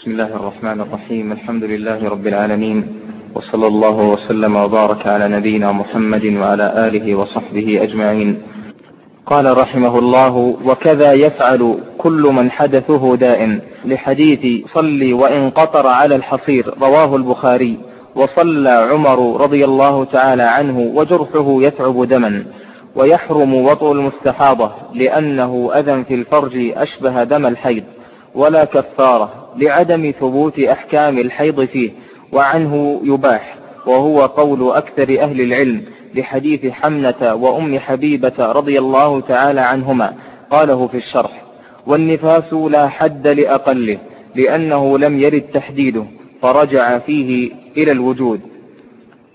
بسم الله الرحمن الرحيم. الحمد لله رب العالمين وصلى الله وسلم وبارك على نبينا محمد وعلى آله وصحبه أجمعين. قال رحمه الله وكذا يفعل كل من حدثه دائم لحديث صلي وإن قطر على الحصير. رواه البخاري. وصلى عمر رضي الله تعالى عنه وجرحه يتعب دما. ويحرم وطء المستحاضة لأنه أذى في الفرج أشبه دم الحيض. ولا كفارة. لعدم ثبوت أحكام الحيض فيه وعنه يباح وهو قول أكثر أهل العلم لحديث حمنة وأم حبيبة رضي الله تعالى عنهما قاله في الشرح والنفاس لا حد لأقله لأنه لم يرد تحديده فرجع فيه إلى الوجود.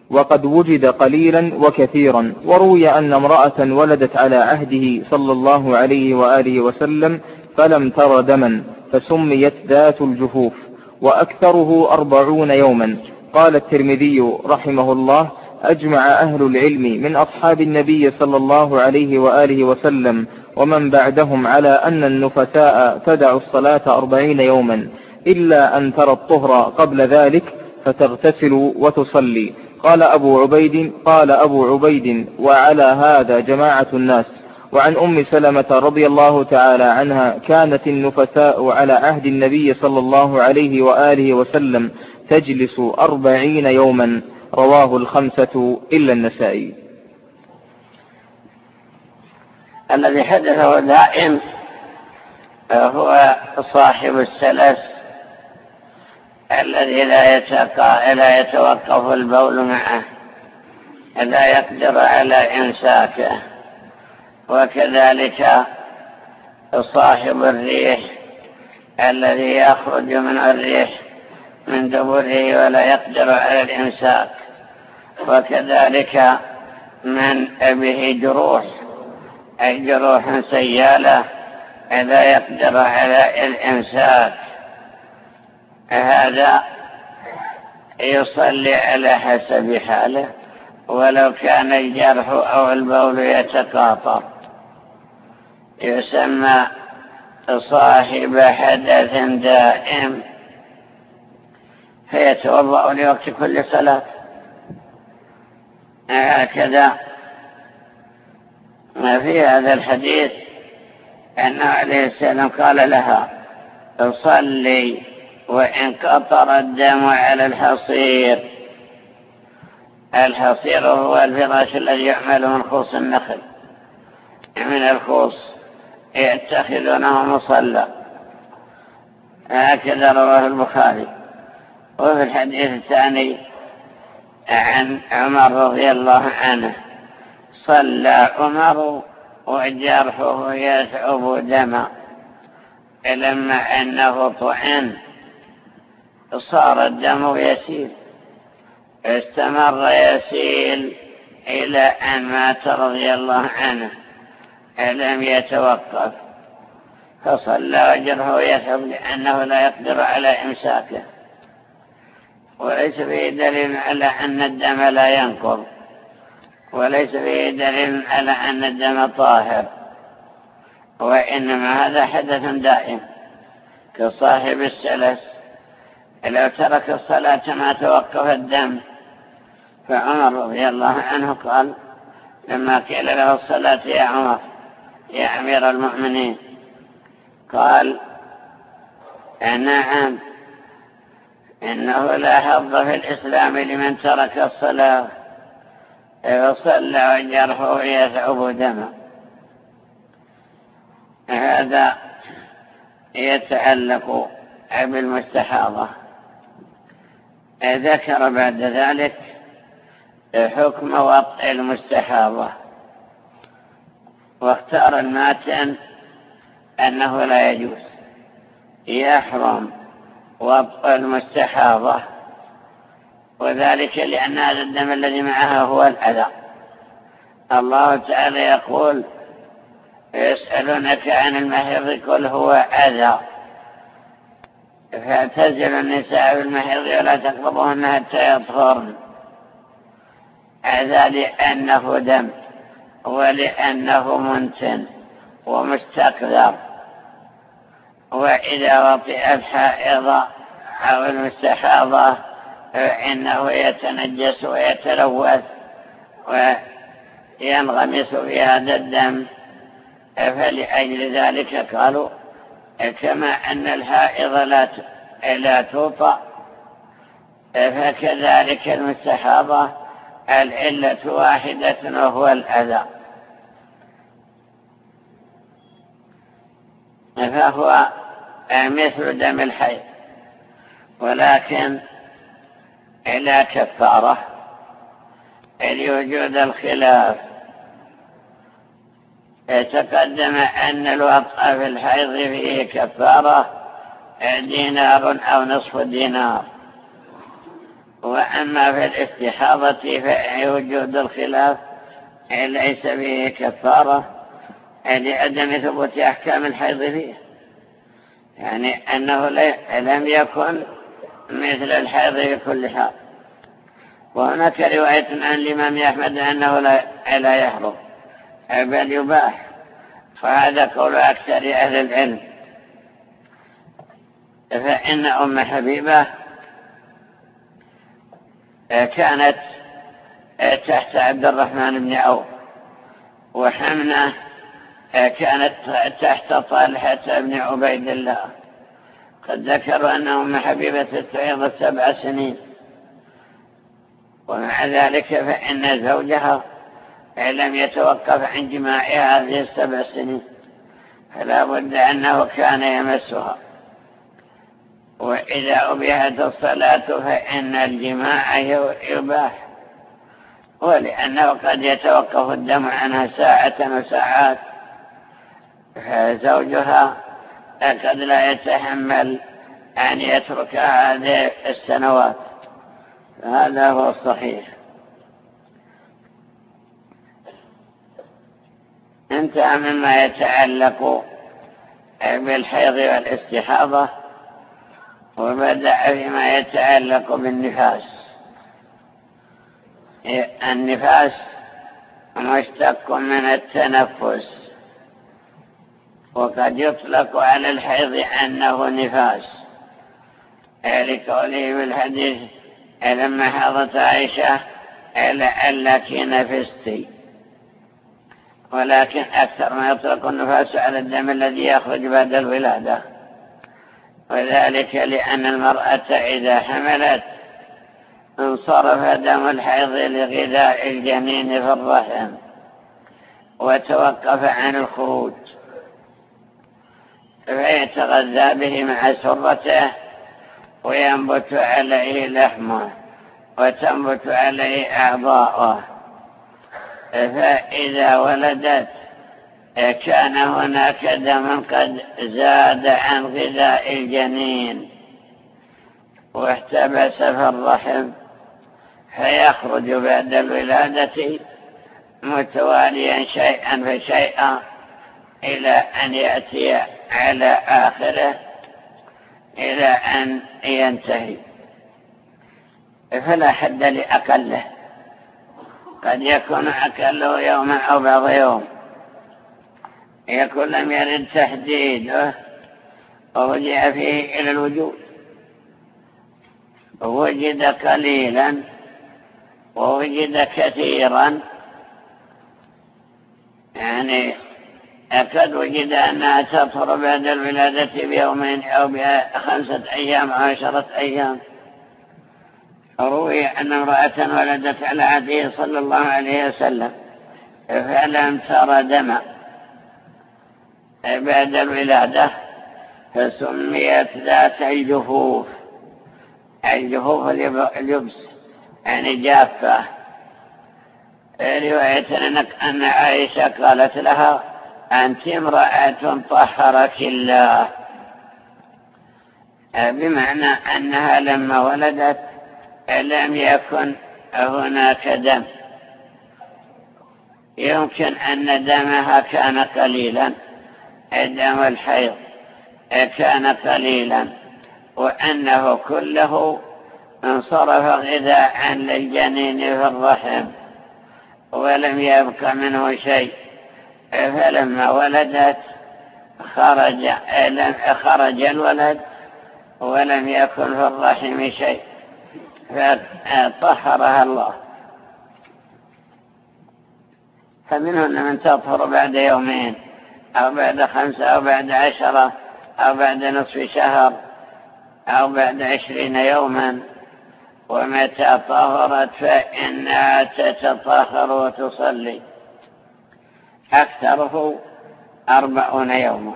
وقد وجد قليلا وكثيرا وروي أن امرأة ولدت على عهده صلى الله عليه وآله وسلم فلم تر دما. فسميت ذات الجفوف وأكثره أربعون يوما. قال الترمذي رحمه الله أجمع أهل العلم من أصحاب النبي صلى الله عليه وآله وسلم ومن بعدهم على أن النفساء تدع الصلاة أربعين يوما إلا أن ترى الطهر قبل ذلك فتغتسل وتصلي. قال أبو عبيد قال أبو عبيد وعلى هذا جماعة الناس. وعن أم سلمة رضي الله تعالى عنها كانت النفساء على عهد النبي صلى الله عليه وآله وسلم تجلس أربعين يوما رواه الخمسة إلا النسائي. الذي حدثه دائم هو صاحب السلس الذي لا, لا يتوقف البول معه لا يقدر على إمساكه وكذلك صاحب الريح الذي يخرج من الريح من دبره ولا يقدر على الإمساك. وكذلك من به جروح أي جروح سيالة لا يقدر على الإمساك. هذا يصلي على حسب حاله ولو كان الجرح أو البول يتقاطر. يسمى صاحب حدث دائم فيتوضأ لوقت كل صلاة. هكذا. ما في هذا الحديث أن عليه السلام قال لها صلي وإن قطر الدم على الحصير. الحصير هو الفراش الذي يعمل من خوص النخل من الخوص. يتخذونه مصلى. هكذا رواه البخاري. وفي الحديث الثاني عن عمر رضي الله عنه. صلى عمر وجرحه يثعب دما. لما أنه طعن صار الدم يسيل. استمر يسيل إلى أن مات رضي الله عنه. لم يتوقف؟ فصلى وجره يثب لأنه لا يقدر على إمساكه. وليس فيه دليل على أن الدم لا ينقض. وليس فيه دليل على أن الدم طاهر. وإنما هذا حدث دائم. كصاحب السلس لو ترك الصلاة ما توقف الدم. فعمر رضي الله عنه قال لما قيل له الصلاة يا عمر يا أمير المؤمنين. قال نعم إنه لا حظ في الإسلام لمن ترك الصلاة. وصلى وجرحه يثعب دما هذا يتعلق بالمستحاضة. ذكر بعد ذلك حكم وطء المستحاضة. واختار الماتن أنه لا يجوز. يحرم وطء المستحاضة وذلك لأن هذا الدم الذي معها هو الأذى. الله تعالى يقول يسألونك عن المحيض قل هو أذى. فاعتزل النساء بالمحيض ولا تقربوهن حتى يطهرن. أذى لأنه دم. ولأنه منتن ومستقذر وإذا وطئ الحائض أو المستحاضة إنه يتنجس ويتلوث وينغمس في هذا الدم. فلأجل ذلك قالوا كما أن الحائض لا لا توطأ فكذلك المستحاضة العلة واحدة وهو الأذى. فهو مثل دم الحي ولكن إلى كفارة لوجود الخلاف. تقدم أن الوطأ في الحيض فيه كفارة دينار أو نصف دينار. وأما في الاستحاضة فوجود الخلاف ليس فيه كفارة. لعدم ثبوت أحكام الحيض فيه يعني أنه لم يكن مثل الحيض في كل حال. وهناك رواية عن الإمام أحمد أنه لا يحرم بل يباح. فهذا قول أكثر أهل العلم. فإن أم حبيبة كانت تحت عبد الرحمن بن عوف وحمنه كانت تحت طالحة بن عبيد الله. قد ذكروا أن أم حبيبة استعيضت سبع سنين. ومع ذلك فإن زوجها لم يتوقف عن جماعها هذه السبع سنين. فلا بد أنه كان يمسها. وإذا أبيهت الصلاة فإن الجماع يباح. ولأنه قد يتوقف الدم عنها ساعة وساعات. فزوجها قد لا يتحمل أن يترك هذه السنوات. هذا هو الصحيح. انتهى مما يتعلق بالحيض والاستحاضة وبدأ فيما يتعلق بالنفاس. النفاس مشتق من التنفس. وقد يطلق على الحيض أنه نفاس. لقوله بالحديث لما حضت عائشة لعلك نفستي ولكن أكثر ما يطلق النفاس على الدم الذي يخرج بعد الولادة. وذلك لأن المرأة إذا حملت انصرف دم الحيض لغذاء الجنين في الرحم وتوقف عن الخروج. فيتغذى به مع سرته وينبت عليه لحمه وتنبت عليه أعضاؤه. فإذا ولدت كان هناك دم قد زاد عن غذاء الجنين واحتبس في الرحم فيخرج بعد الولادة متواليا شيئا فشيئا إلى أن يأتي على آخره إلى أن ينتهي. فلا حد لأقله. قد يكون أقله يوما أو بعض يوم. يكون لم يرد تحديده. ورجع فيه إلى الوجود. وجد قليلا. ووجد كثيرا. يعني قد وجد أنها تطهر بعد الولادة بيومين أو بخمسة أيام أو عشرة أيام. روي أن امرأة ولدت على عهده صلى الله عليه وسلم فلم ترى دم. بعد الولادة فسميت ذات الجفوف الجفوف اليبس يعني جافة. رواية أن عائشة قالت لها أنت امرأة طهرك الله. بمعنى أنها لما ولدت لم يكن هناك دم. يمكن أن دمها كان قليلا دم الحيض كان قليلا وأنه كله انصرف غذاء للجنين في الرحم ولم يبق منه شيء. فلما ولدت خرج خرج الولد ولم يكن في الرحم شيء فطهرها الله. فمنهن من تطهر بعد يومين أو بعد خمسة أو بعد عشرة أو بعد نصف شهر أو بعد عشرين يوما. ومتى طهرت فإنها تتطهر وتصلي. أكثره أربعون يوما.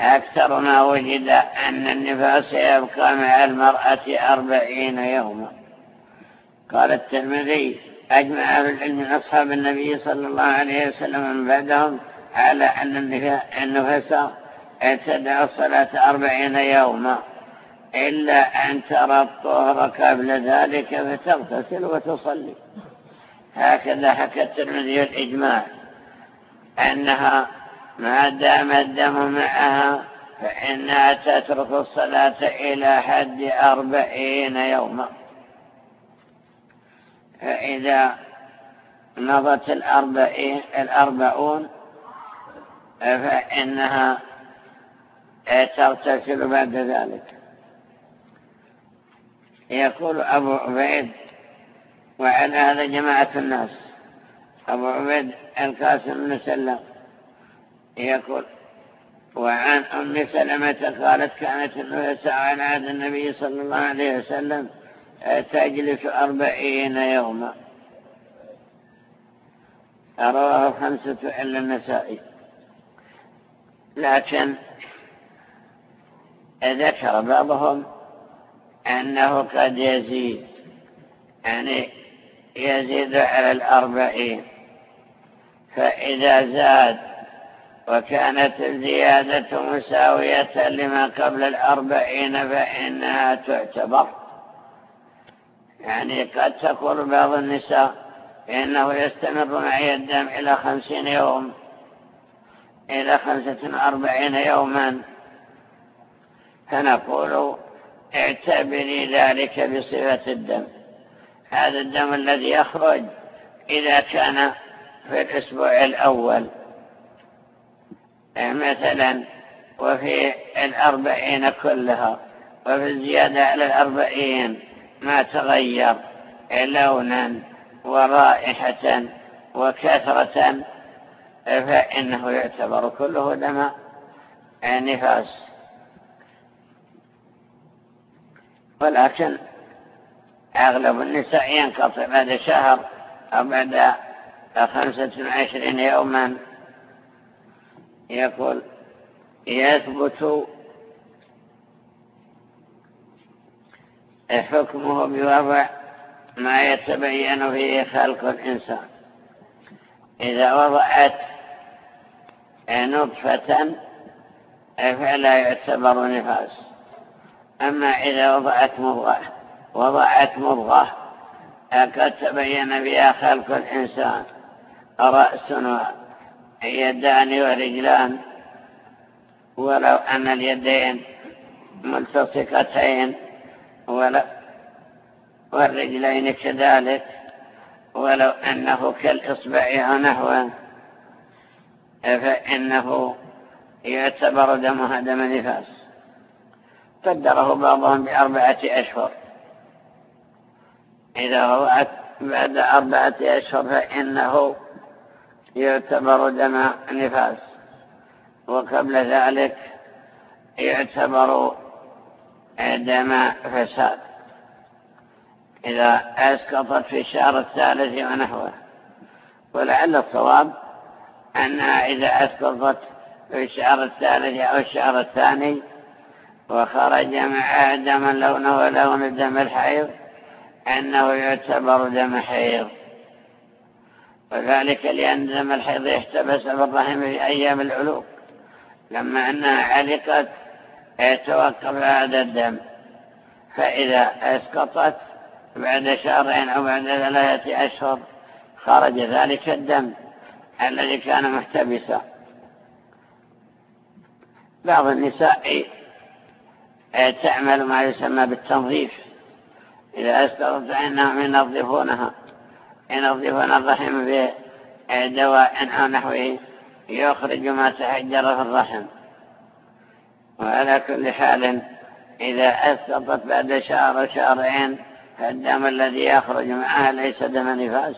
أكثر ما وجد أن النفاس يبقى مع المرأة أربعين يوما. قال الترمذي أجمع أهل العلم من أصحاب النبي صلى الله عليه وسلم من بعدهم على أن النفاس تدع الصلاة أربعين يوما. إلا أن ترى الطهر قبل ذلك فتغتسل وتصلي. هكذا حكى الترمذي الإجماع أنها ما دام الدم معها فإنها تترك الصلاة إلى حد أربعين يوما. فإذا مضت الأربعين الأربعون فإنها تغتسل بعد ذلك. يقول أبو عبيد وعلى هذا جماعة الناس. أبو عبيد القاسم بن سلم يقول وعن أم سلمة قالت كانت النساء على عهد النبي صلى الله عليه وسلم تجلس أربعين يوما. رواه خمسة إلا النسائي. لكن ذكر بعضهم أنه قد يزيد يعني يزيد على الأربعين. فإذا زاد وكانت الزيادة مساوية لما قبل الأربعين فإنها تعتبر. يعني قد تقول بعض النساء إنه يستمر معي الدم إلى خمسين يوم إلى خمسة وأربعين يوما. فنقول اعتبري ذلك بصفة الدم. هذا الدم الذي يخرج إذا كان في الأسبوع الأول. مثلا وفي الأربعين كلها وفي الزيادة على الأربعين ما تغير لونا ورائحة وكثرة فإنه يعتبر كله دم نفاس. ولكن أغلب النساء ينقطع بعد شهر أو بعد خمسة وعشرين يوما. يقول يثبت حكمه بوضع ما يتبين فيه خلق الإنسان. إذا وضعت نطفة فلا يعتبر نفاس. أما إذا وضعت مضغة وضعت مضغة قد تبين بها خلق الإنسان. رأس ويدان ورجلان. ولو أن اليدين ملتصقتين. والرجلين كذلك. ولو أنه كالإصبع أو نحوه فإنه يعتبر دمها دم نفاس. قدره بعضهم بأربعة أشهر. إذا وضعت بعد أربعة أشهر فإنه يعتبر دم نفاس. وقبل ذلك يعتبر دم فساد. إذا أسقطت في الشهر الثالث ونحوه. ولعل الصواب أنها إذا أسقطت في الشهر الثالث أو الشهر الثاني وخرج معها دما لونه لون دم الحيض أنه يعتبر دم حيض. وذلك لأن دم الحيض يحتبس بالرحم في أيام العلوق. لما أنها علقت يتوقف هذا الدم. فإذا أسقطت بعد شهرين أو بعد ثلاثة أشهر خرج ذلك الدم الذي كان محتبسا. بعض النساء تعمل ما يسمى بالتنظيف. إذا فإنهم ينظفونها ينظفون الرحم بدواء أو نحوه يخرج ما تحجر في الرحم. وعلى كل حال إذا أسقطت بعد شهر شهرين فالدم الذي يخرج معها ليس دم نفاس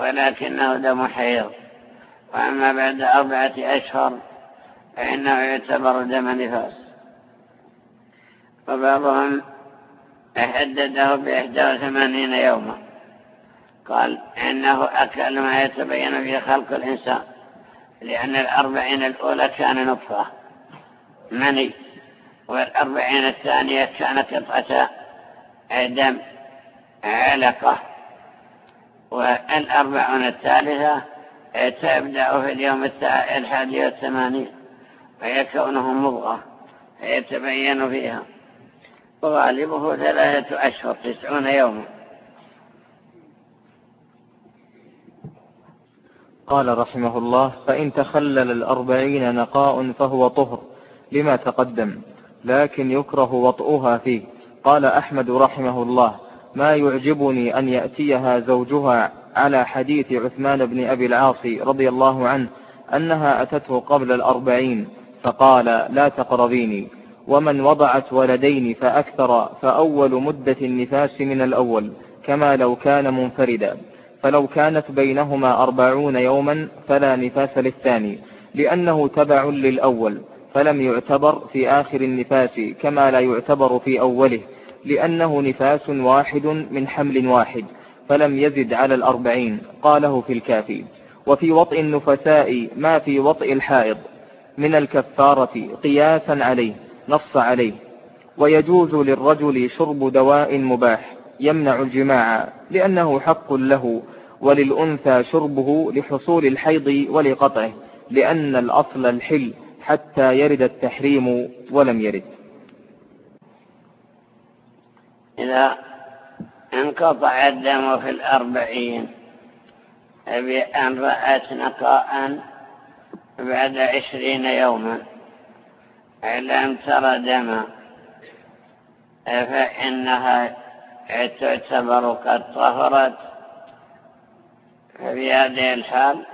ولكنه دم حيض. وأما بعد أربعة أشهر فإنه يعتبر دم نفاس. وبعضهم حدده بإحدى وثمانين يوما. قال إنه أكل ما يتبين في خلق الإنسان لأن الأربعين الأولى كان نطفة. مني والأربعين الثانية كانت قطعة دم علقة. والأربعون الثالثة تبدأ في اليوم الحادي والثمانين وهي كونه مضغة فيتبين فيها. وغالبه ثلاثة أشهر تسعون يوما. قال رحمه الله فإن تخلل الأربعين نقاء فهو طهر لما تقدم لكن يكره وطئها فيه. قال أحمد رحمه الله ما يعجبني أن يأتيها زوجها على حديث عثمان بن أبي العاص رضي الله عنه أنها أتته قبل الأربعين فقال لا تقربيني. ومن وضعت ولدين فأكثر فأول مدة النفاس من الأول كما لو كان منفردا. فلو كانت بينهما أربعون يوما فلا نفاس للثاني لأنه تبع للأول فلم يعتبر في آخر النفاس كما لا يعتبر في أوله لأنه نفاس واحد من حمل واحد فلم يزد على الأربعين قاله في الكافي. وفي وطئ النفساء ما في وطئ الحائض من الكفارة قياسا عليه. نص عليه. ويجوز للرجل شرب دواء مباح يمنع الجماع لأنه حق له وللأنثى شربه لحصول الحيض ولقطعه لأن الأصل الحل حتى يرد التحريم ولم يرد. إذا انقطع الدم في الأربعين بأن رأت نقاء بعد عشرين يوما. لم ترى دما. فإنها تعتبر قد طهرت. ففي هذه الحال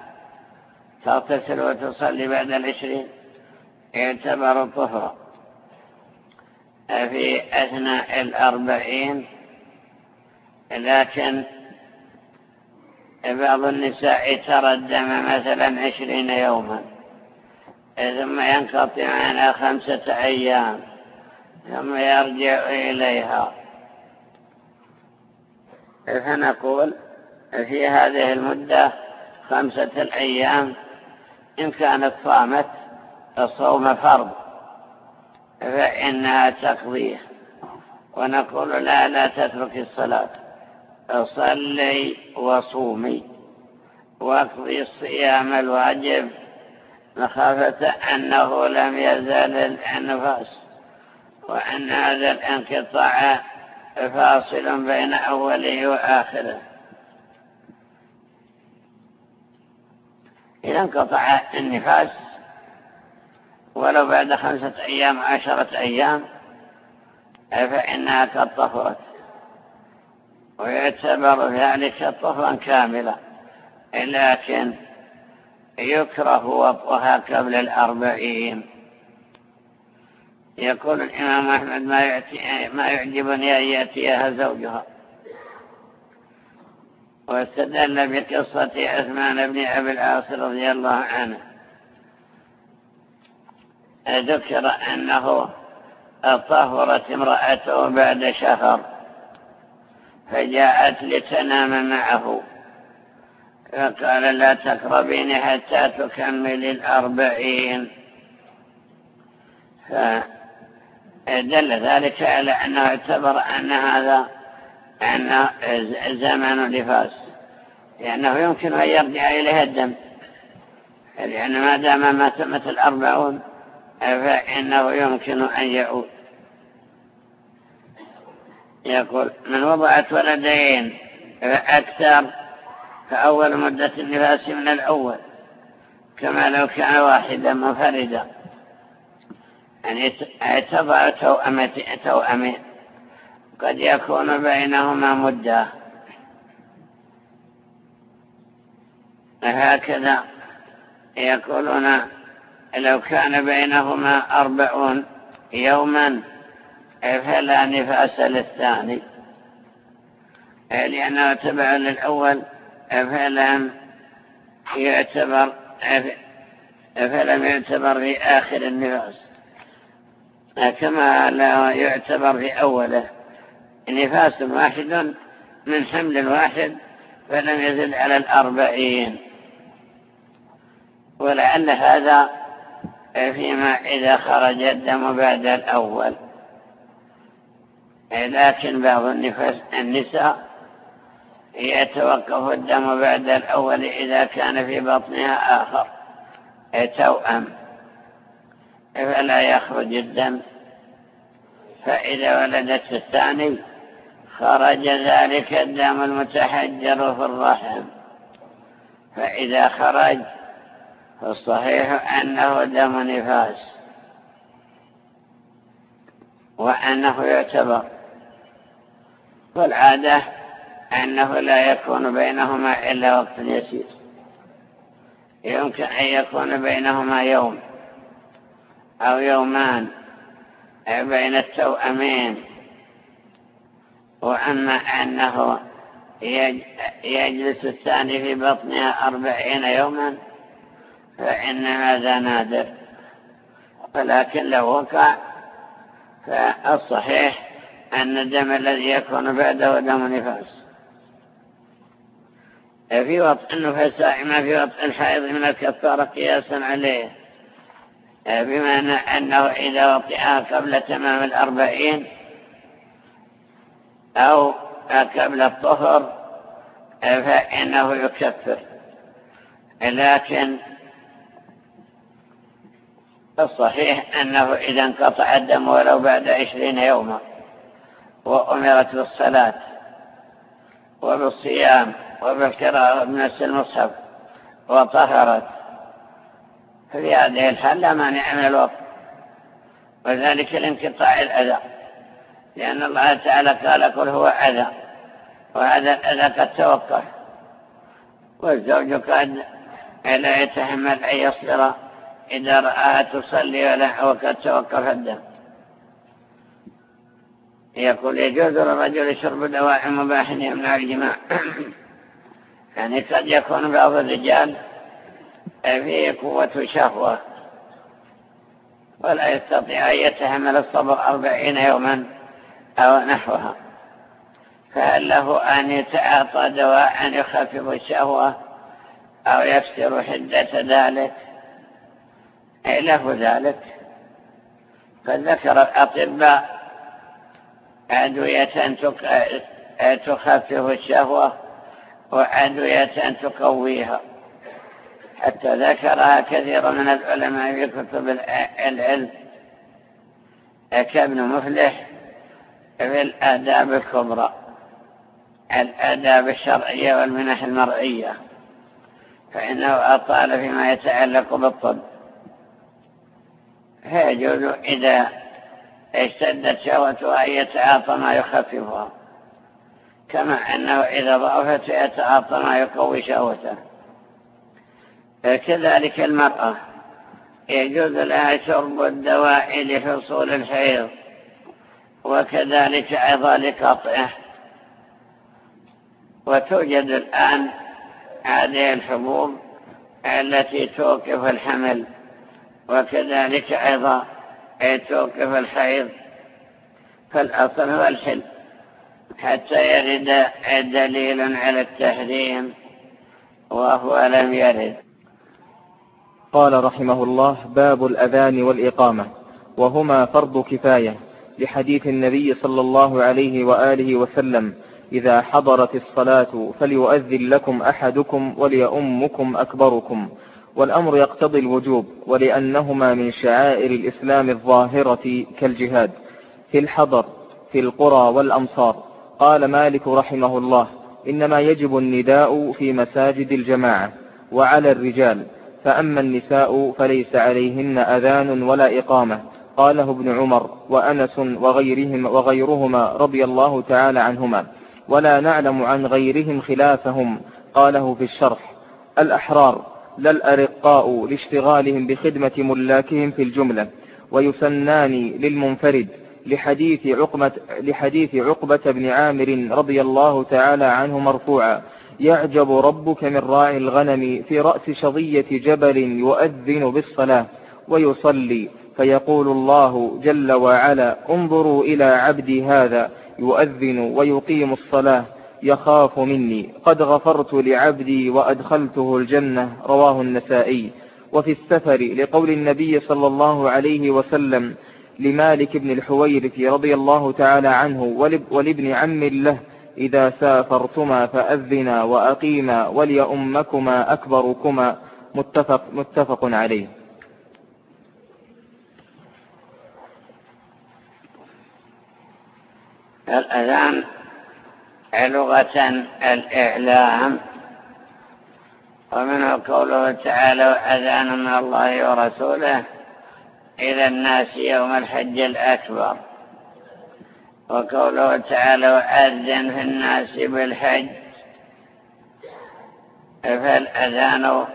تغتسل وتصلي بعد العشرين. يعتبر طهرا في أثناء الأربعين. لكن بعض النساء ترى الدم مثلا عشرين يوما. ثم ينقطع عنها خمسة أيام ثم يرجع إليها. فنقول في هذه المدة خمسة الأيام إن كانت صامت الصوم فرض فإنها تقضيه. ونقول لا لا تترك الصلاة صلي وصومي واقضي الصيام الواجب مخافة أنه لم يزال النفاس وأن هذا الانقطاع فاصل بين أوله وآخره. إذا انقطع النفاس ولو بعد خمسة أيام عشرة أيام فإنها طفرت. ويعتبر ذلك طفرا كاملا لكن يكره وطئها قبل الأربعين. يقول الإمام أحمد ما, ما يعجبني أن يأتيها زوجها. واستدل بقصة عثمان بن أبي العاص رضي الله عنه. ذكر أنه طهرت امرأته بعد شهر فجاءت لتنام معه. فقال لا تقربين حتى تكمل الأربعين. فدل ذلك على أنه اعتبر أن هذا أن زمن نفاس لأنه يمكن أن يرجع إليها الدم. لأن ما دام ما تمت الأربعون فإنه يمكن أن يعود. يقول من وضعت ولدين فأكثر فأول مدة النفاس من الأول كما لو كان واحدا منفردا. يعني تضع توأمين قد يكون بينهما مدة. هكذا يقولون لو كان بينهما أربعون يوما فلا نفاس للثاني. لأنه تبع للأول فلم يعتبر فلم يعتبر في آخر النفاس. كما لا يعتبر في أوله. نفاس واحد من حمل واحد فلم يزد على الأربعين. ولعل هذا فيما إذا خرج الدم بعد الأول. لكن بعض النساء يتوقف الدم بعد الأول إذا كان في بطنها آخر. توأم فلا يخرج الدم؟ فإذا ولدت الثاني خرج ذلك الدم المتحجر في الرحم. فإذا خرج فالصحيح أنه دم نفاس. وأنه يعتبر. والعادة أنه لا يكون بينهما إلا وقت يسير. يمكن أن يكون بينهما يوم أو يومان بين التوأمين. وأما أنه يجلس الثاني في بطنها أربعين يوما فإن هذا نادر. ولكن لو وقع فالصحيح أن الدم الذي يكون بعده دم نفاس. في وطء النفساء ما في وطء الحائض من الكفارة قياسا عليه. بمعنى أنه إذا وطئها قبل تمام الأربعين أو قبل الطهر فإنه يكفر. لكن الصحيح أنه إذا انقطع الدم ولو بعد عشرين يوما وأمرت بالصلاة وبالصيام وبالقراءة بنفس المصحف وطهرت. ففي هذه الحال لا مانع من الوقت. وذلك لانقطاع الأذى. لأن الله تعالى قال قل هو أذى. وهذا الأذى قد توقف. والزوج قد لا يتحمل أن يصبر. إذا رآها تصلي وقد توقف الدم. يقول يجوز للرجل شرب دواء مباح يمنع الجماع. يعني قد يكون بعض الرجال فيه قوة شهوة ولا يستطيع أن يتحمل الصبر أربعين يوما أو نحوها. فهل له أن يتعاطى دواء يخفف الشهوة أو يكسر حدة ذلك؟ له ذلك. فذكر الأطباء أدوية تخفف الشهوة وأدوية تقويها. حتى ذكرها كثير من العلماء في كتب العلم. كابن مفلح في الآداب الكبرى. الآداب الشرعية والمنح المرئية. فإنه أطال فيما يتعلق بالطب. فيجوز إذا اشتدت شهوتها أن يتعاطى ما يخففها. كما أنه إذا ضعفت يتعاطى ما يقوي شهوته. كذلك المرأة. يجوز لها شرب الدواء لحصول الحيض وكذلك أيضا لقطعه. وتوجد الآن هذه الحبوب التي توقف الحمل وكذلك أيضا توقف الحيض فالأصل هو الحل. حتى يرد دليل على التحريم وهو لم يرد. قال رحمه الله باب الأذان والإقامة وهما فرض كفاية لحديث النبي صلى الله عليه وآله وسلم إذا حضرت الصلاة فليؤذن لكم أحدكم وليؤمكم أكبركم والأمر يقتضي الوجوب ولأنهما من شعائر الإسلام الظاهرة كالجهاد في الحضر في القرى والأمصار. قال مالك رحمه الله إنما يجب النداء في مساجد الجماعة وعلى الرجال فأما النساء فليس عليهن أذان ولا إقامة. قاله ابن عمر وأنس وغيرهم وغيرهما رضي الله تعالى عنهما. ولا نعلم عن غيرهم خلافهم قاله في الشرح. الأحرار لا الأرقاء لاشتغالهم بخدمة ملاكهم في الجملة ويسنان للمنفرد. لحديث عقبة, لحديث عقبة بن عامر رضي الله تعالى عنه مرفوعا يعجب ربك من راعي الغنم في رأس شظية جبل يؤذن بالصلاة ويصلي فيقول الله جل وعلا انظروا إلى عبدي هذا يؤذن ويقيم الصلاة يخاف مني قد غفرت لعبدي وأدخلته الجنة رواه النسائي. وفي السفر لقول النبي صلى الله عليه وسلم لمالك بن الحويرث رضي الله تعالى عنه ولابن عم له إذا سافرتما فأذنا وأقيما وليؤمكما أكبركما. متفق, متفق عليه. الأذان لغة الإعلام ومنه قوله تعالى أذان من الله ورسوله إلى الناس يوم الحج الأكبر. وقوله تعالى وأذن في الناس بالحج. فالأذان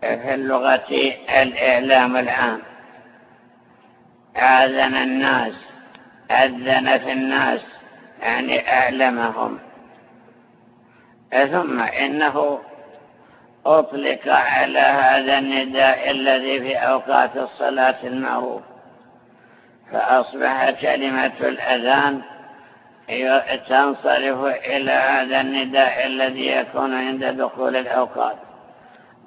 في اللغة الإعلام العام. آذن الناس أذن في الناس يعني أعلمهم. ثم إنه أطلق على هذا النداء الذي في أوقات الصلاة المعروف. فأصبح كلمة الأذان تنصرف إلى هذا النداء الذي يكون عند دخول الأوقات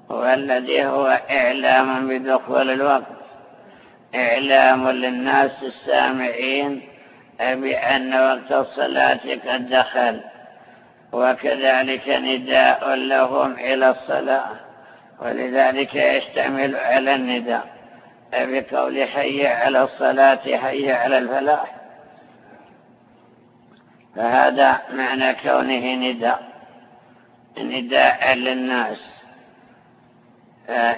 والذي هو إعلام بدخول الوقت. إعلام للناس السامعين بأن وقت الصلاة قد دخل. وكذلك نداء لهم إلى الصلاة ولذلك يشتمل على النداء. بقول حي على الصلاة حي على الفلاح. فهذا معنى كونه نداء. نداء للناس.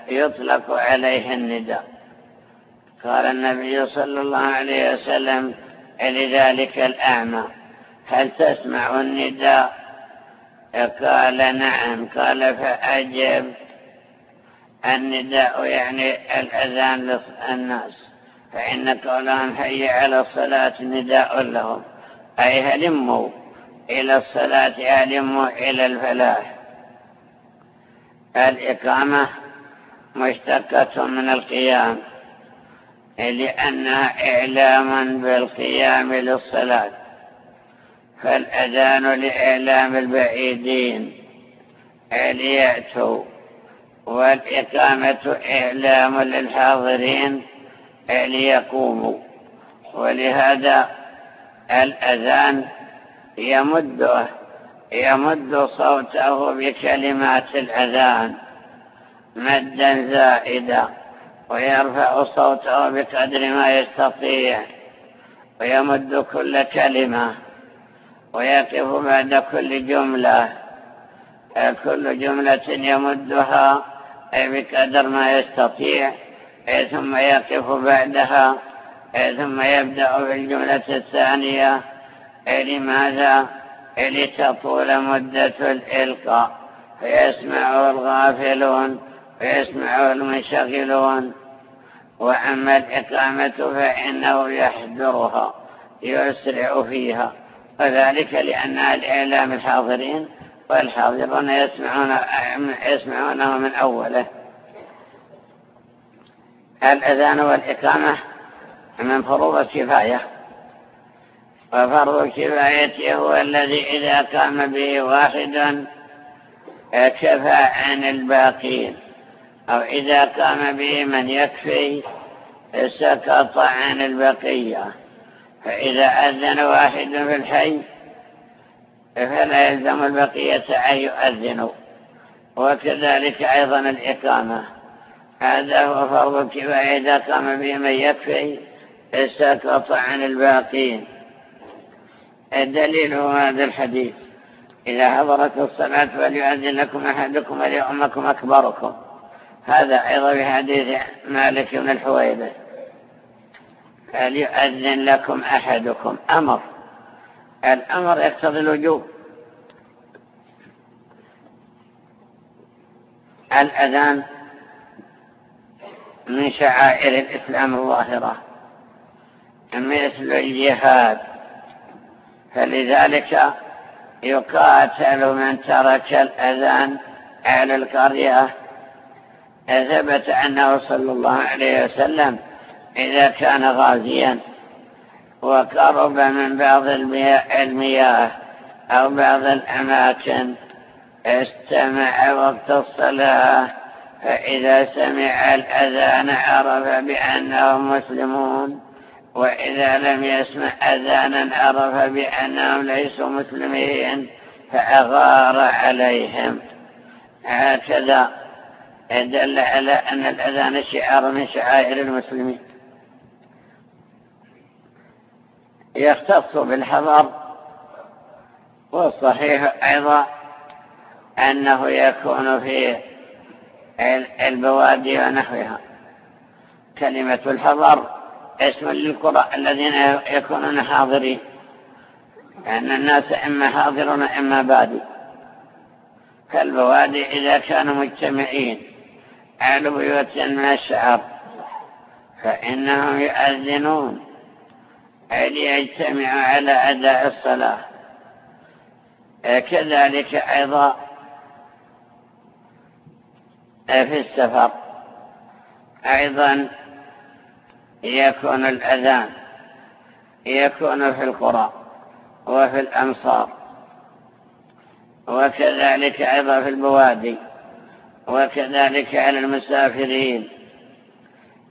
يطلق عليه النداء. قال النبي صلى الله عليه وسلم لذلك الأعمى. هل تسمع النداء؟ قال نعم. قال فأجب النداء يعني الأذان للناس. فإن قولهم حي على الصلاة نداء لهم. أي هلموا إلى الصلاة هلموا إلى الفلاح. الإقامة مشتقة من القيام لأنها إعلاما بالقيام للصلاة. فالأذان لإعلام البعيدين ليأتوا والإقامة إعلام للحاضرين ليقوموا ولهذا الأذان يمده يمد صوته بكلمات الأذان مدا زائدا ويرفع صوته بقدر ما يستطيع ويمد كل كلمة. ويقف بعد كل جملة. كل جملة يمدها بقدر ما يستطيع. ثم يقف بعدها ثم يبدأ بالجملة الثانية. لماذا؟ لتطول مدة الإلقاء. فيسمع الغافلون ويسمع المنشغلون. وأما الإقامة فإنه يحضرها يسرع فيها. وذلك لأنها الإعلام الحاضرين والحاضرون يسمعون يسمعونه من أوله. الأذان والإقامة من فروض الكفاية. وفرض الكفاية هو الذي إذا قام به واحد كفى عن الباقين أو إذا قام به من يكفي سقط عن البقية. فإذا أذن واحد في الحي فلا يلزم البقية أن يؤذنوا. وكذلك أيضا الإقامة. هذا هو فرض الكفاية. إذا قام به من يكفي سقط عن الباقين. الدليل هو هذا الحديث. إذا حضرت الصلاة فليؤذن لكم أحدكم وليؤمكم أكبركم. هذا أيضا في حديث مالك بن الحويبة فليؤذن لكم أحدكم. أمر. الأمر يقتضي الوجوب. الأذان من شعائر الإسلام الظاهرة. مثل الجهاد فلذلك يقاتل من ترك الأذان على القرية. ثبت أنه صلى الله عليه وسلم إذا كان غازيا وقرب من بعض المياه أو بعض الأماكن استمع وقت الصلاة. فإذا سمع الأذان عرف بأنهم مسلمون وإذا لم يسمع أذانا عرف بأنهم ليسوا مسلمين فأغار عليهم. هكذا. دل على أن الأذان شعار من شعائر المسلمين. يختص بالحضر والصحيح أيضا أنه يكون في البوادي ونحوها. كلمة الحضر اسم للقرى الذين يكونون حاضرين لأن الناس إما حاضرون إما بادي. كالبوادي إذا كانوا مجتمعين على بيوت من الشعر فإنهم يؤذنون. ليجتمعوا على أداء الصلاة. كذلك أيضا في السفر. أيضا يكون الأذان يكون في القرى وفي الأمصار. وكذلك أيضا في البوادي. وكذلك على المسافرين.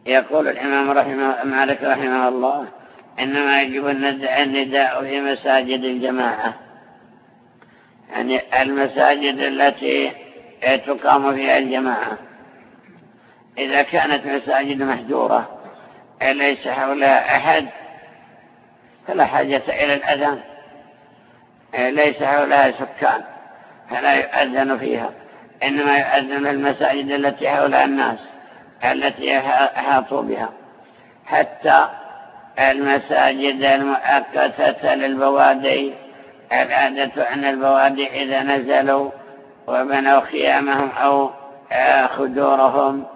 يقول الإمام رحمه مالك رحمه الله إنما يجب النداء في مساجد الجماعة. يعني المساجد التي تقام فيها الجماعة. إذا كانت مساجد محجورة ليس حولها أحد فلا حاجة إلى الأذان. ليس حولها سكان فلا يؤذن فيها. إنما يؤذن المساجد التي حولها الناس التي أحاطوا بها. حتى المساجد المؤقتة للبوادي العادة أن البوادي إذا نزلوا وبنوا خيامهم أو خدورهم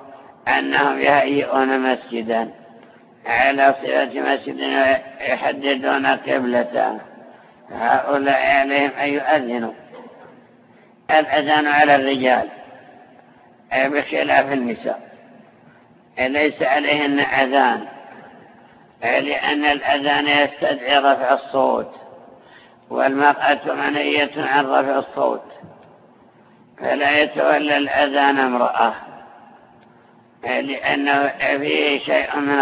أنهم يهيئون مسجدا. على صلة مسجد يحددون قبلته. هؤلاء عليهم أن يؤذنوا. الأذان على الرجال بخلاف النساء. ليس عليهن أذان. لأن الأذان يستدعي رفع الصوت والمرأة منية عن رفع الصوت فلا يتولى الأذان امرأة لأنه فيه شيء من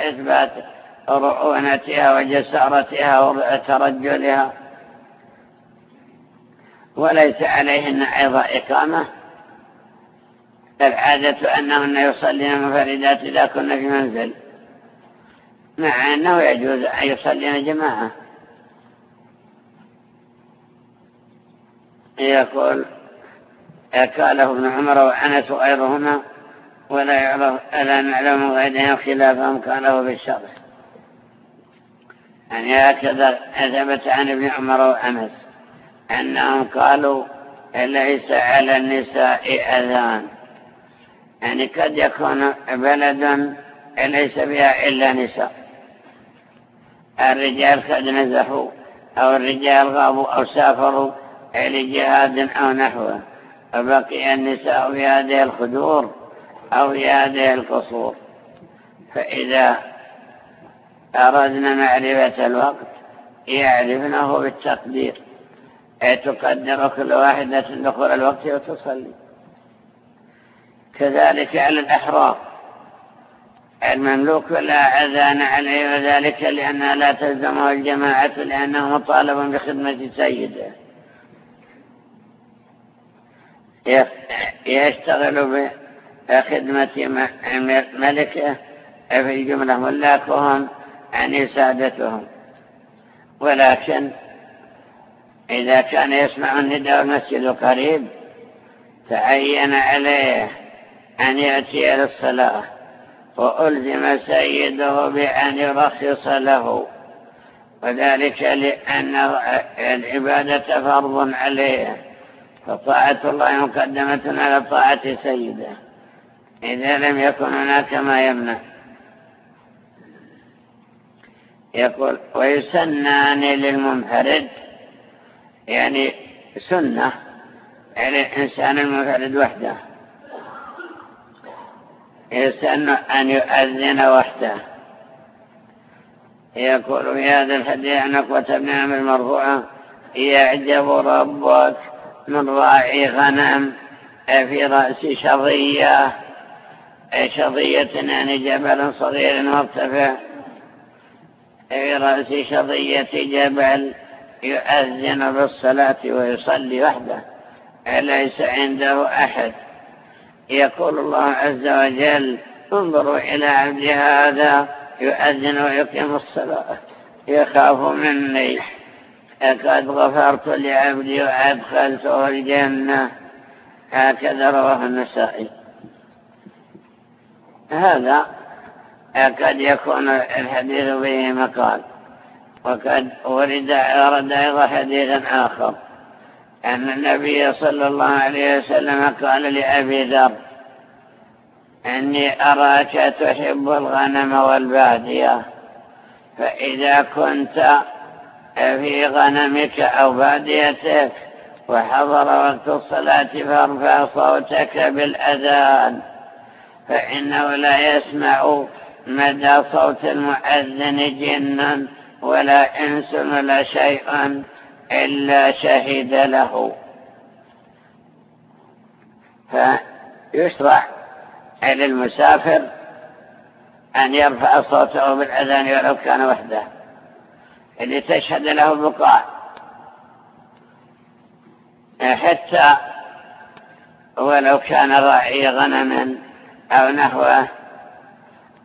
إثبات رؤونتها وجسارتها وترجلها وليس عليهن أيضا إقامة العادة أنهن يصلين مفردات إذا كن في منزل مع أنه يجوز أن يصلين جماعة يقول قاله ابن عمر وأنس وغيرهما ولا يعرف ألا نعلم غيرهم خلافهم قاله بالشرح يعني هكذا ثبت عن ابن عمر وأنس أنهم قالوا ليس على النساء أذان. يعني قد يكون بلد ليس بها إلا نساء. الرجال قد نزحوا أو الرجال غابوا أو سافروا لجهاد أو نحوه. فبقي النساء في هذه الخدور أو في هذه القصور. فإذا أردنا معرفة الوقت يعرفنه بالتقدير. تقدر كل واحدة دخول الوقت وتصلي. كذلك على الأحرار. المملوك لا أذان عليه وذلك لأنها لا تلزمه الجماعة لأنه مطالب بخدمة سيده. يشتغل بخدمة ملكه في الجملة ملاكهم عن سادتهم ولكن إذا كان يسمع النداء المسجد قريب تعين عليه أن يأتي للصلاة وألزم سيده بأن يرخص له. وذلك لأن العبادة فرض عليه فطاعة الله مقدمة على طاعة سيده. إذا لم يكن هناك ما يمنع. يقول ويسنان للمنفرد يعني سنة الإنسان المنفرد وحده. يسن أن يؤذن وحده. يقول في هذا الحديث عن أقوة بن عمر المرفوعة يعجب ربك من راعي غنم في رأس شظية. شظية يعني جبل صغير مرتفع. في رأس شظية جبل يؤذن بالصلاة ويصلي وحده. ليس عنده أحد؟ يقول الله عز وجل انظروا إلى عبد هذا يؤذن ويقيم الصلاة يخاف مني. قد غفرت لعبدي وأدخلته الجنة. هكذا رواه النسائي. هذا قد يكون الحديث به مقال وقد ورد أيضا حديث آخر. أن النبي صلى الله عليه وسلم قال لأبي ذر إني أراك تحب الغنم والبادية فإذا كنت في غنمك أو باديتك وحضر وقت الصلاة فارفع صوتك بالأذان فإنه لا يسمع مدى صوت المؤذن جنا ولا إنس ولا شيء. إلا شهد له. فيشرع للمسافر أن يرفع صوته بالأذان ولو كان وحده. اللي تشهد له البقاء. حتى ولو كان راعي غنم أو نحوه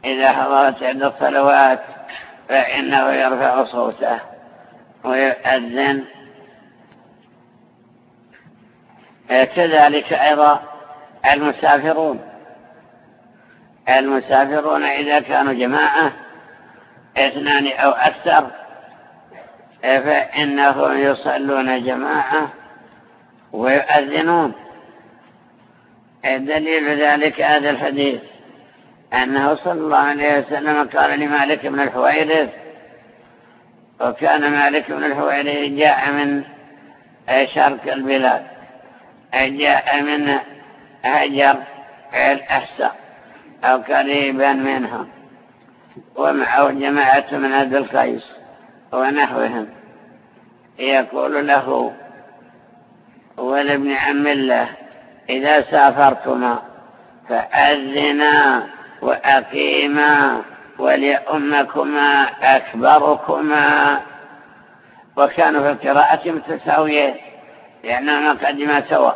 إذا حضرت عند الصلوات فإنه يرفع صوته. ويؤذن. كذلك أيضا المسافرون. المسافرون إذا كانوا جماعة اثنان أو أكثر فإنهم يصلون جماعة ويؤذنون. دليل ذلك هذا الحديث أنه صلى الله عليه وسلم قال لمالك بن الحويرث وكان مالك بن الحويرث جاء من شرق البلاد جاء من هجر الأحسى أو قريبا منهم ومعه جماعة من عبد القيس ونحوهم. يقول له ولابن عم الله إذا سافرتما فأذنا وأقيما وليؤمكما أكبركما. وكانوا في القراءة متساويين لأنهما قدما سوا.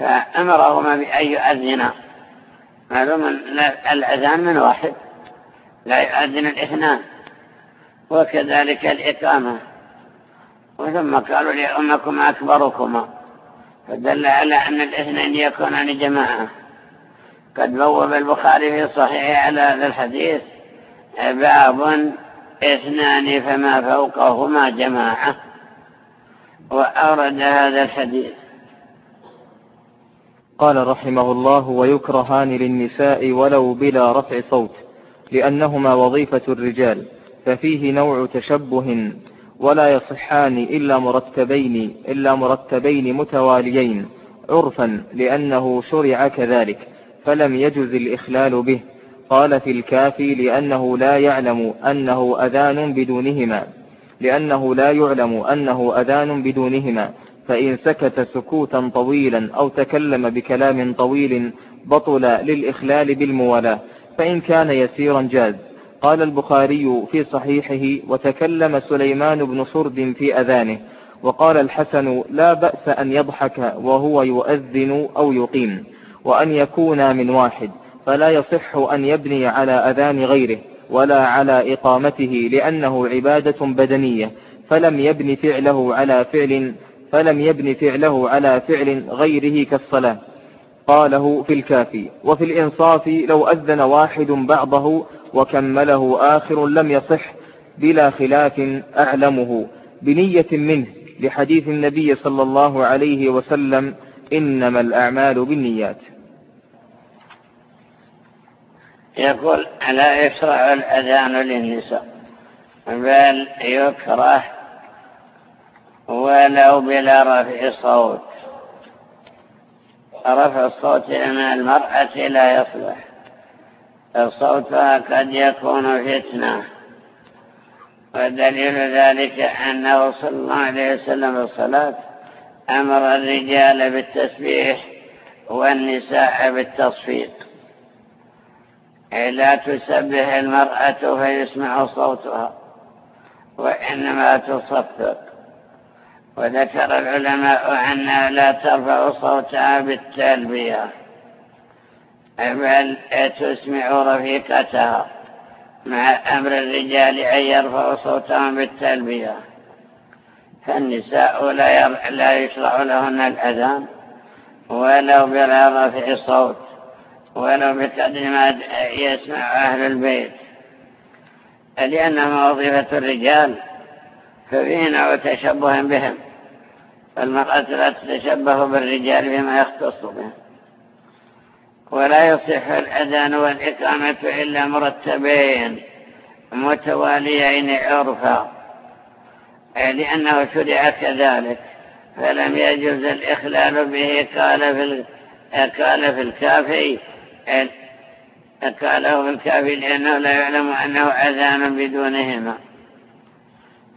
فأمرهما بأن يؤذنا. معلوم الأذان من واحد لا يؤذن الاثنان. وكذلك الإقامة. وثم قالوا لأمكما أكبركما. فدل على أن الاثنين يكونان جماعة. قد بوب البخاري في صحيح على هذا الحديث باب اثنان فما فوقهما جماعة. وأورد هذا الحديث. قال رحمه الله ويكرهان للنساء ولو بلا رفع صوت لأنهما وظيفة الرجال ففيه نوع تشبه ولا يصحان إلا مرتبين, إلا مرتبين متواليين عرفا لأنه شرع كذلك. فلم يجز الإخلال به. قال في الكافي لأنه لا يعلم أنه أذان بدونهما. لأنه لا يعلم أنه أذان بدونهما. فإن سكت سكوتا طويلا أو تكلم بكلام طويل بطل للإخلال بالموالاة. فإن كان يسيرا جاز. قال البخاري في صحيحه وتكلم سليمان بن صرد في أذانه. وقال الحسن لا بأس أن يضحك وهو يؤذن أو يقيم. وأن يكون من واحد فلا يصح أن يبني على أذان غيره ولا على إقامته لأنه عبادة بدنية. فلم يبن فعله على فعل فلم يبن فعله على فعل غيره كالصلاة. قاله في الكافي وفي الإنصاف لو أذن واحد بعضه وكمله آخر لم يصح بلا خلاف أعلمه. بنية منه لحديث النبي صلى الله عليه وسلم إنما الأعمال بالنيات. يقول لا يشرع الأذان للنساء؟ بل يكره ولو بلا رفع صوت رفع الصوت من المرأة لا يصلح. صوتها قد يكون فتنة. ودليل ذلك أنه صلى الله عليه وسلم الصلاة أمر الرجال بالتسبيح والنساء بالتصفيق. لا تسبح المرأة فيسمع صوتها وإنما تصفق. وذكر العلماء أنها لا ترفع صوتها بالتلبية بل تسمع رفيقتها مع أمر الرجال أن يرفعوا صوتهم بالتلبية. فالنساء لا, لا يشرع لهن الأذان ولو بلا رفع صوت ولو بقدر ما يسمع أهل البيت. لأنها وظيفة الرجال ففيه نوع تشبه بهم فالمرأة لا تتشبه بالرجال بما يختص بهم ولا يصح الأذان والإقامة إلا مرتبين متواليين عرفا. لأنه شرع كذلك فلم يجوز الإخلال به قال في قال في الكافي قاله في الكافي لأنه لا يعلم أنه أذان بدونهما.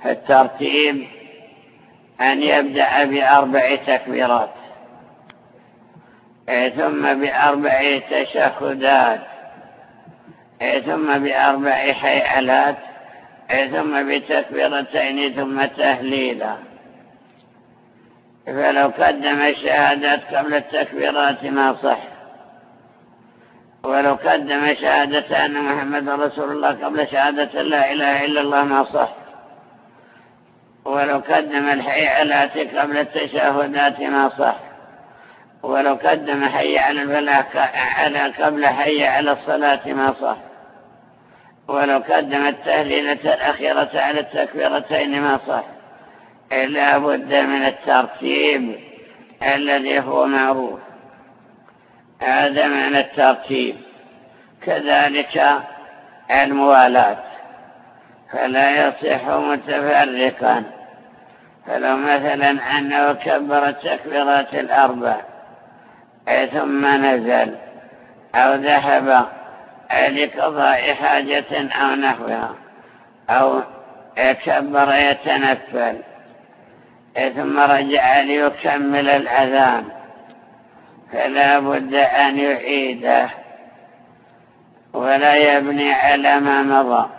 فالترتيب أن يبدأ بأربع تكبيرات ثم بأربع تشهدات ثم بأربع حيالات. ثم بتكبيرتين ثم تهليلا. فلو قدم الشهادات قبل التكبيرات ما صح. ولو قدم شهادة أن محمد رسول الله قبل شهادة لا إله إلا الله ما صح. ولو قدم الحيالات قبل التشهدات ما صح. ولو قدم حي على الفلاح على قبل حي على الصلاة ما صح. ولو قدم التهليلة الأخيرة على التكبيرتين ما صح. لا بد من الترتيب الذي هو معروف. هذا من الترتيب. كذلك الموالاة. فلا يصح متفرقا. فلو مثلا أنه كبر التكبيرات الأربع ثم نزل أو ذهب لقضاء حاجة أو نحوها أو كبر يتنفل ثم رجع ليكمل الأذان فلا بد أن يعيده ولا يبني على ما مضى.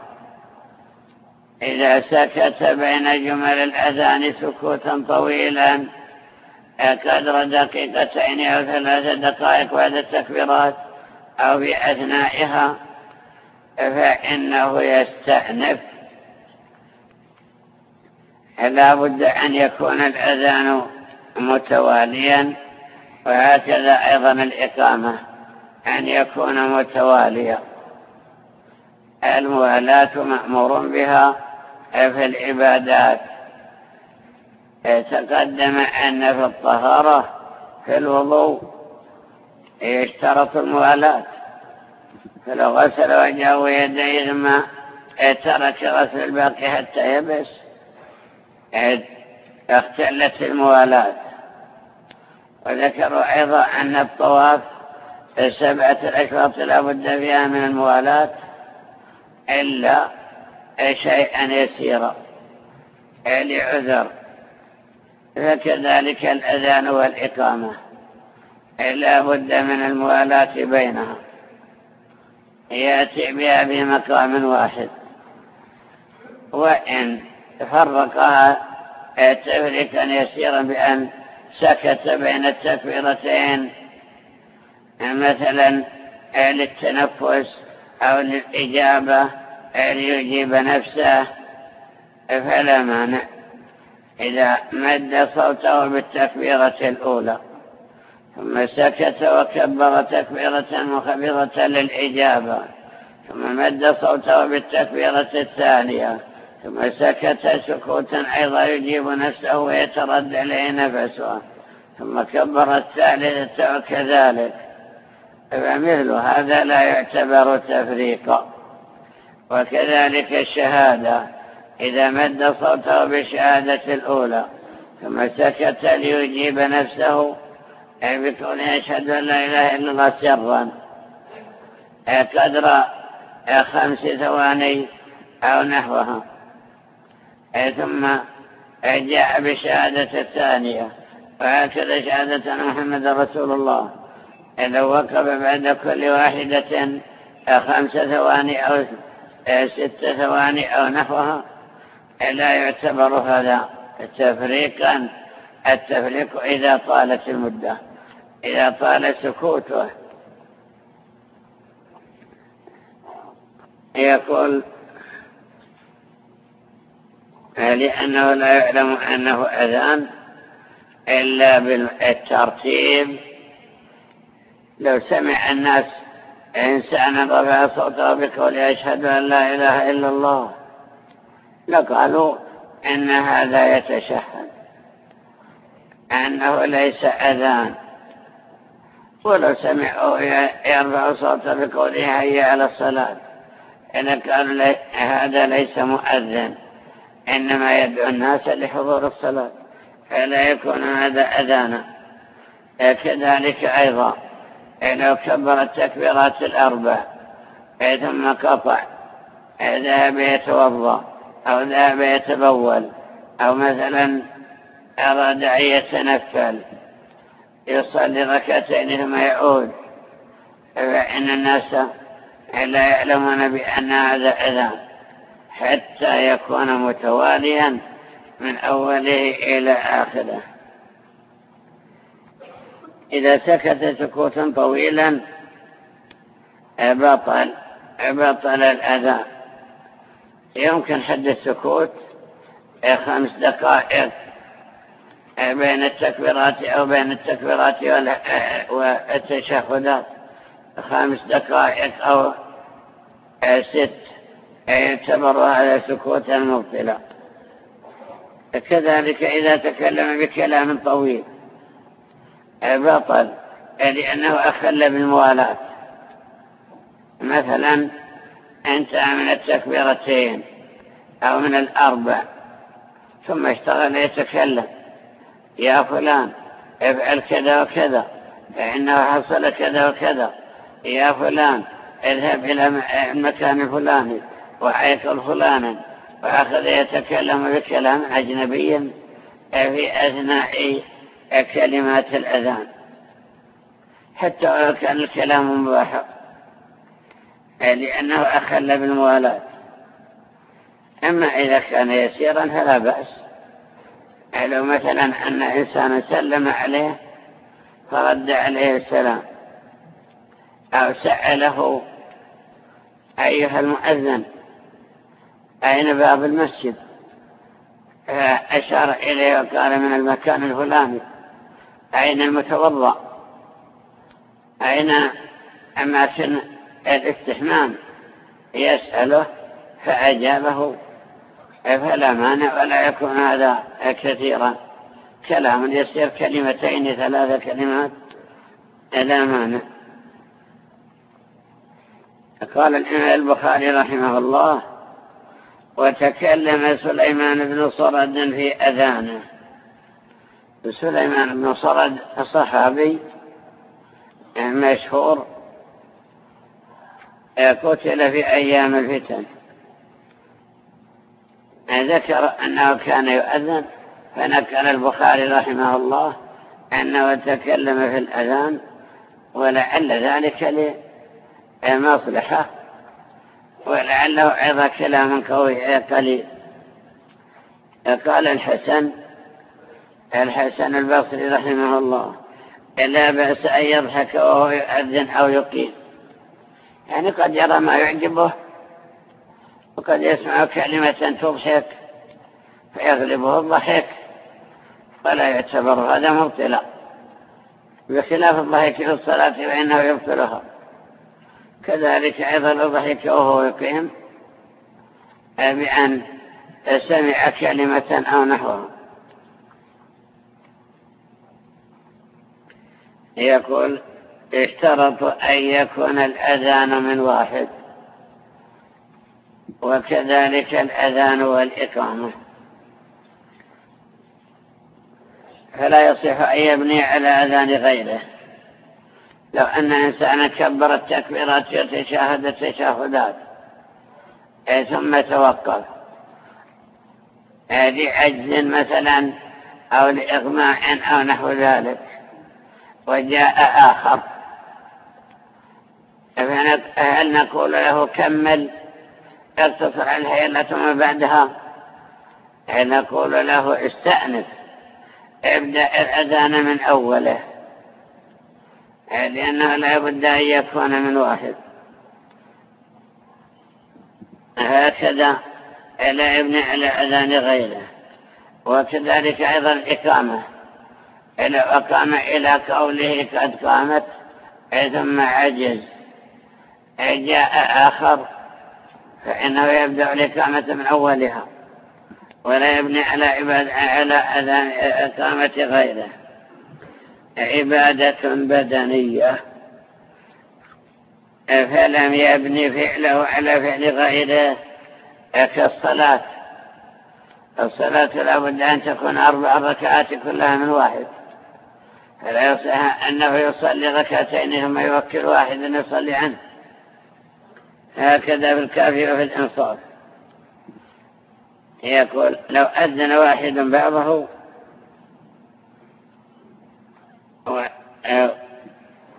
إذا سكت بين جمل الأذان سكوتا طويلا قدر دقيقتين أو ثلاث دقائق بعد التكبيرات أو في أثنائها فإنه يستأنف. لا بد أن يكون الأذان متواليا وهكذا أيضا الإقامة أن يكون متواليا. الموالاة مأمور بها في العبادات. تقدم أن في الطهارة في الوضوء يشترط الموالاة فلو غسل وجهه ويديه ثم ترك غسل الباقي حتى يبس. اختلت الموالاة وذكروا أيضا أن الطواف سبعة الأشواط لا بد فيها من الموالاة إلا شيئا يسيرا لعذر. فكذلك الأذان والإقامة. لا بد من الموالاة بينها يأتي بها في مقام واحد. وإن فرقها تفريقا يسيرا بأن سكت بين التكبيرتين مثلا للتنفس أو للإجابة ليجيب نفسه. فلا مانع إذا مد صوته بالتكبيرة الأولى. ثم سكت وكبر تكبيرة مخبرة للإجابة ثم مد صوته بالتكبيرة الثانية ثم سكت سكوتا أيضا يجيب نفسه ويترد عليه نفسه ثم كبر الثالثة وكذلك فمثل هذا لا يعتبر تفريقا وكذلك الشهادة إذا مد صوته بالشهادة الأولى ثم سكت ليجيب نفسه أي بكون يشهد أن لا إله إلا الله سرا. قدر خمس ثواني أو نحوها. ثم جاء بشهادة الثانية. وهكذا شهادة محمد رسول الله. إذا وقف بعد كل واحدة خمس ثواني أو ست ثواني أو نحوها. لا يعتبر هذا تفريقا. التفريق إذا طالت المدة. إذا طال سكوته. يقول لأنه لا يعلم أنه أذان إلا بالترتيب. لو سمع الناس إنسانا رفع صوته بقول أشهد أن لا إله إلا الله. لقالوا إن هذا يتشهد أنه ليس أذان. ولو سمعوا يرفع صوته بقوله هيا على الصلاة. إن قالوا هذا ليس مؤذن. إنما يدعو الناس لحضور الصلاة. فلا يكون هذا أذانا. كذلك أيضا لو كبر التكبيرات الأربع ثم قطع ذهب يتوضأ أو ذهب يتبول أو مثلا أراد أن يتنفل. يصلي ركعتين ثم يعود. فإن الناس لا يعلمون بأن هذا أذان حتى يكون متواليا من أوله إلى آخره. إذا سكت سكوتا طويلا بطل بطل الأذان يمكن حد السكوت خمس دقائق بين التكبيرات أو بين التكبيرات والتشهدات خمس دقائق أو ست. يعتبر هذا سكوتا مبطلا كذلك إذا تكلم بكلام طويل. بطل لأنه أخل بالموالاة. مثلا أنت من التكبيرتين أو من الأربع ثم اشتغل يتكلم. يا فلان افعل كذا وكذا فإنه حصل كذا وكذا. يا فلان اذهب إلى المكان الفلاني وحيث فلانا وأخذ يتكلم بكلام أجنبي في أثناء كلمات الأذان. حتى لو كان الكلام مباحق لأنه أخل بالموالاة. أما إذا كان يسيرا فلا بأس. لو مثلا أن إنسان سلم عليه فرد عليه السلام أو سأله أيها المؤذن أين باب المسجد؟ أشار إليه وقال من المكان الفلاني أين المتوضأ؟ أين أماكن الاستحمام؟ يسأله فأجابه فلا مانع ولا يكون هذا كثيرا. كلام يصير كلمتين ثلاث كلمات لا مانع. قال الإمام البخاري رحمه الله وتكلم سليمان بن صرد في أذانه. سليمان بن صرد صحابي مشهور قتل في أيام الفتن. ذكر أنه كان يؤذن فنكر البخاري رحمه الله أنه تكلم في الأذان ولعل ذلك لمصلحة ولعله أيضا كلام قوي قليل قال الحسن الحسن البصري رحمه الله لا بأس أن يضحك وهو يؤذن أو يقيم. يعني قد يرى ما يعجبه وقد يسمع كلمة تضحك فيغلبه الضحك ولا يعتبر هذا مبطلا. بخلاف الضحك في الصلاة فإنه يبطلها. كذلك أيضا الضحك وهو يقيم بأن سمع كلمة أو نحوها. يقول اشترط أن يكون الأذان من واحد. وكذلك الأذان والإقامة. فلا يصح أن يبني على أذان غيره. لو أن إنسانا كبر التكبيرات يتشاهد التشاهدات ثم توقف. لعجز مثلا أو لإغماء أو نحو ذلك. وجاء آخر. هل نقول له كمل؟ عليها إلا ثم بعدها. نقول له استأنف ابدأ الأذان من أوله. لأنه لا بد أن يكون من واحد. هكذا لا يبني على أذان غيره. وكذلك أيضا الإقامة إلى أقام إلى قوله قد قامت ثم عجز. جاء آخر فإنه يبدأ الإقامة من أولها ولا يبني على عباد على إقامة غيره. عبادة بدنية. فلم يبني فعله على فعل غيره كالصلاة. الصلاة لابد أن تكون أربع ركعات كلها من واحد. فلا يصح أنه يصلي ركعتين ثم يوكل واحد يصلي عنه. هكذا بالكافي وفي الإنصاف يقول لو أذن واحد بعضه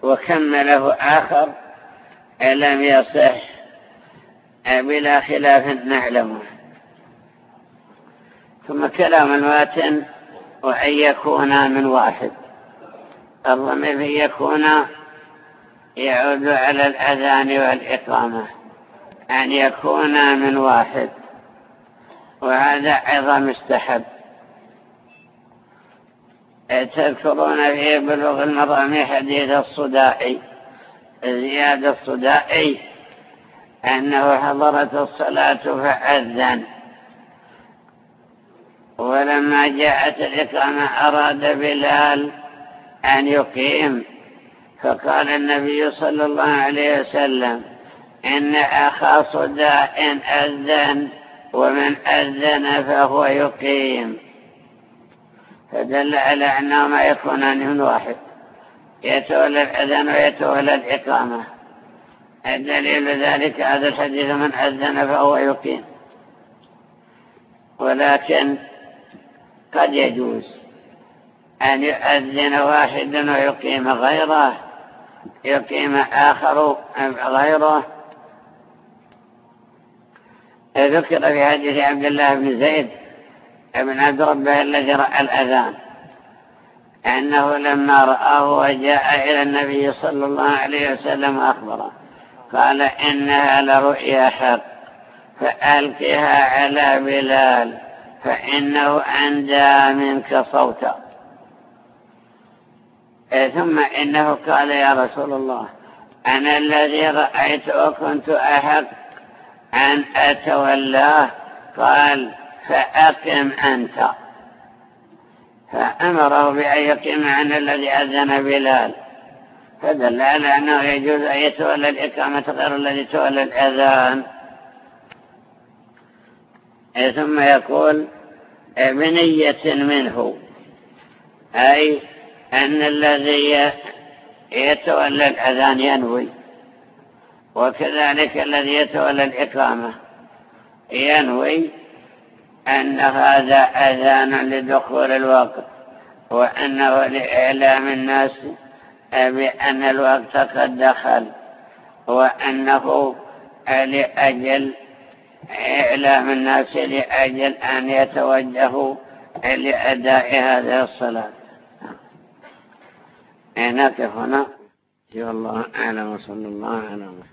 وكمله آخر لم يصح بلا خلاف نعلمه ثم كلام الماتن وأن يكون من واحد. الضمير يكون يعود على الأذان والإقامة. أن يكون من واحد. وهذا أيضا مستحب. تذكرون في بلوغ المرامي حديث الصدائي زياد الصدائي أنه حضرت الصلاة فأذن. ولما جاءت الإقامة أراد بلال أن يقيم فقال النبي صلى الله عليه وسلم إن أخا صداء أذن ومن أذن فهو يقيم. فدل على أنهما يكونان من واحد. يتولى الأذان ويتولى الإقامة. الدليل ذلك هذا الحديث من أذن فهو يقيم. ولكن قد يجوز أن يؤذن واحد ويقيم غيره. يقيم آخر غيره ذكر في حديث عبد الله بن زيد ابن عبد ربه الذي رأى الأذان. أنه لما رآه وجاء إلى النبي صلى الله عليه وسلم أخبره. قال إنها لرؤيا حق فألقها على بلال فإنه أندى منك صوتا. ثم إنه قال يا رسول الله أنا الذي رأيت وكنت أحق أن أتولاه؟ قال فأقم أنت. فأمره بأن يقيم عن الذي أذن بلال. فدل على أنه يجوز أن يتولى الإقامة غير الذي تولى الأذان. ثم يقول بنية منه أي أن الذي يتولى الأذان ينوي. وكذلك الذي يتولى الإقامة. ينوي أن هذا أذان لدخول الوقت وأنه لإعلام الناس بأن الوقت قد دخل وأنه لأجل إعلام الناس لأجل أن يتوجهوا لأداء هذه الصلاة. نقف هنا الله أعلم وصلى الله على محمد.